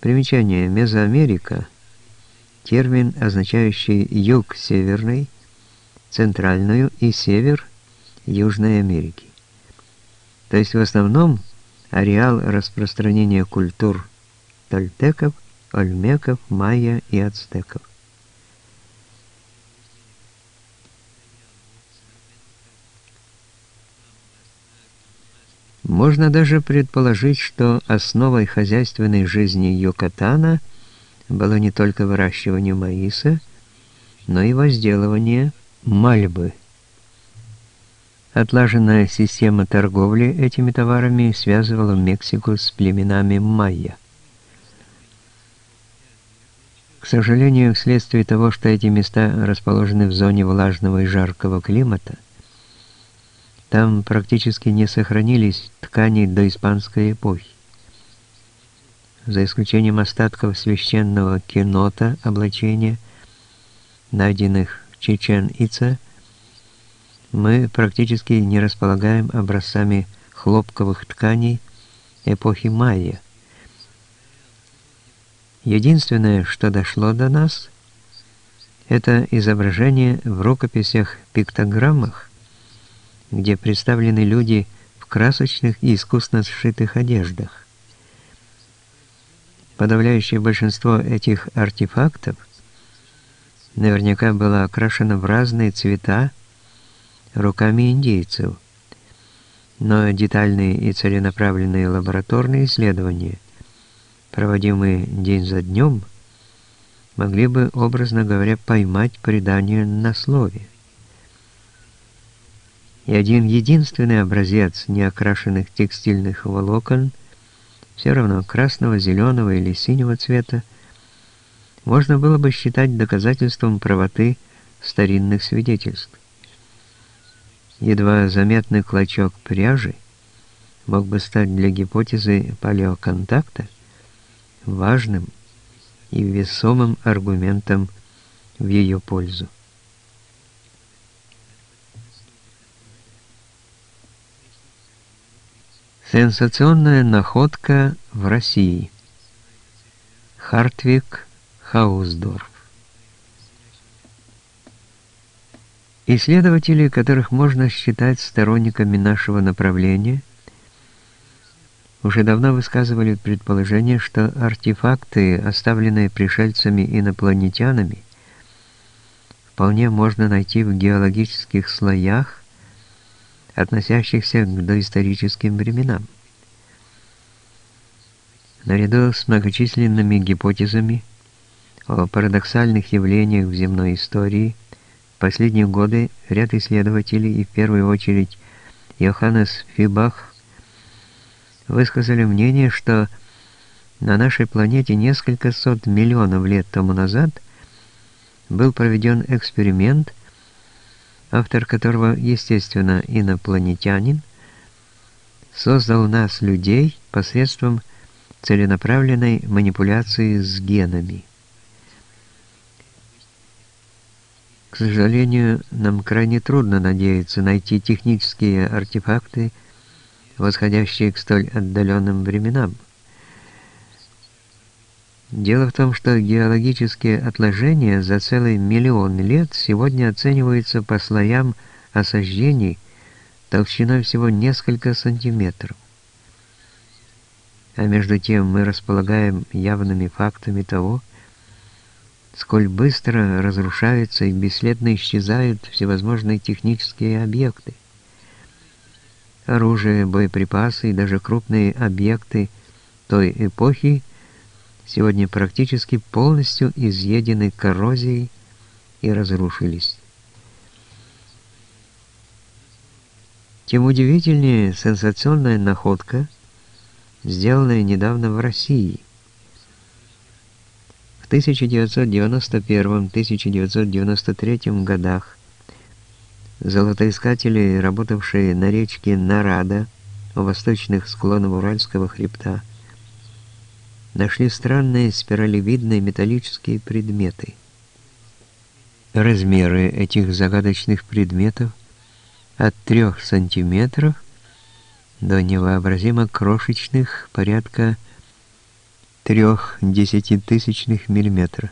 Примечание. Мезоамерика – термин, означающий юг Северной, Центральную и Север Южной Америки. То есть в основном ареал распространения культур тольтеков, ольмеков, майя и ацтеков. Можно даже предположить, что основой хозяйственной жизни Юкатана было не только выращивание маиса, но и возделывание мальбы. Отлаженная система торговли этими товарами связывала Мексику с племенами майя. К сожалению, вследствие того, что эти места расположены в зоне влажного и жаркого климата, там практически не сохранились ткани до испанской эпохи. За исключением остатков священного кинота облачения, найденных в Чечен-Ице, мы практически не располагаем образцами хлопковых тканей эпохи майя. Единственное, что дошло до нас, это изображение в рукописях-пиктограммах, где представлены люди в красочных и искусно сшитых одеждах. Подавляющее большинство этих артефактов наверняка было окрашено в разные цвета руками индейцев, но детальные и целенаправленные лабораторные исследования, проводимые день за днем, могли бы, образно говоря, поймать предание на слове и один единственный образец неокрашенных текстильных волокон, все равно красного, зеленого или синего цвета, можно было бы считать доказательством правоты старинных свидетельств. Едва заметный клочок пряжи мог бы стать для гипотезы палеоконтакта важным и весомым аргументом в ее пользу. Сенсационная находка в России. Хартвик Хаусдорф. Исследователи, которых можно считать сторонниками нашего направления, уже давно высказывали предположение, что артефакты, оставленные пришельцами-инопланетянами, вполне можно найти в геологических слоях, относящихся к доисторическим временам. Наряду с многочисленными гипотезами о парадоксальных явлениях в земной истории, в последние годы ряд исследователей, и в первую очередь Йоханнес Фибах, высказали мнение, что на нашей планете несколько сот миллионов лет тому назад был проведен эксперимент – автор которого, естественно, инопланетянин, создал нас, людей, посредством целенаправленной манипуляции с генами. К сожалению, нам крайне трудно надеяться найти технические артефакты, восходящие к столь отдаленным временам. Дело в том, что геологические отложения за целый миллион лет сегодня оцениваются по слоям осаждений толщиной всего несколько сантиметров. А между тем мы располагаем явными фактами того, сколь быстро разрушаются и бесследно исчезают всевозможные технические объекты. Оружие, боеприпасы и даже крупные объекты той эпохи – сегодня практически полностью изъедены коррозией и разрушились. Тем удивительнее сенсационная находка, сделанная недавно в России. В 1991-1993 годах золотоискатели, работавшие на речке Нарада у восточных склонов Уральского хребта, нашли странные спиралевидные металлические предметы. Размеры этих загадочных предметов от 3 сантиметров до невообразимо крошечных порядка трех десятитысячных миллиметра.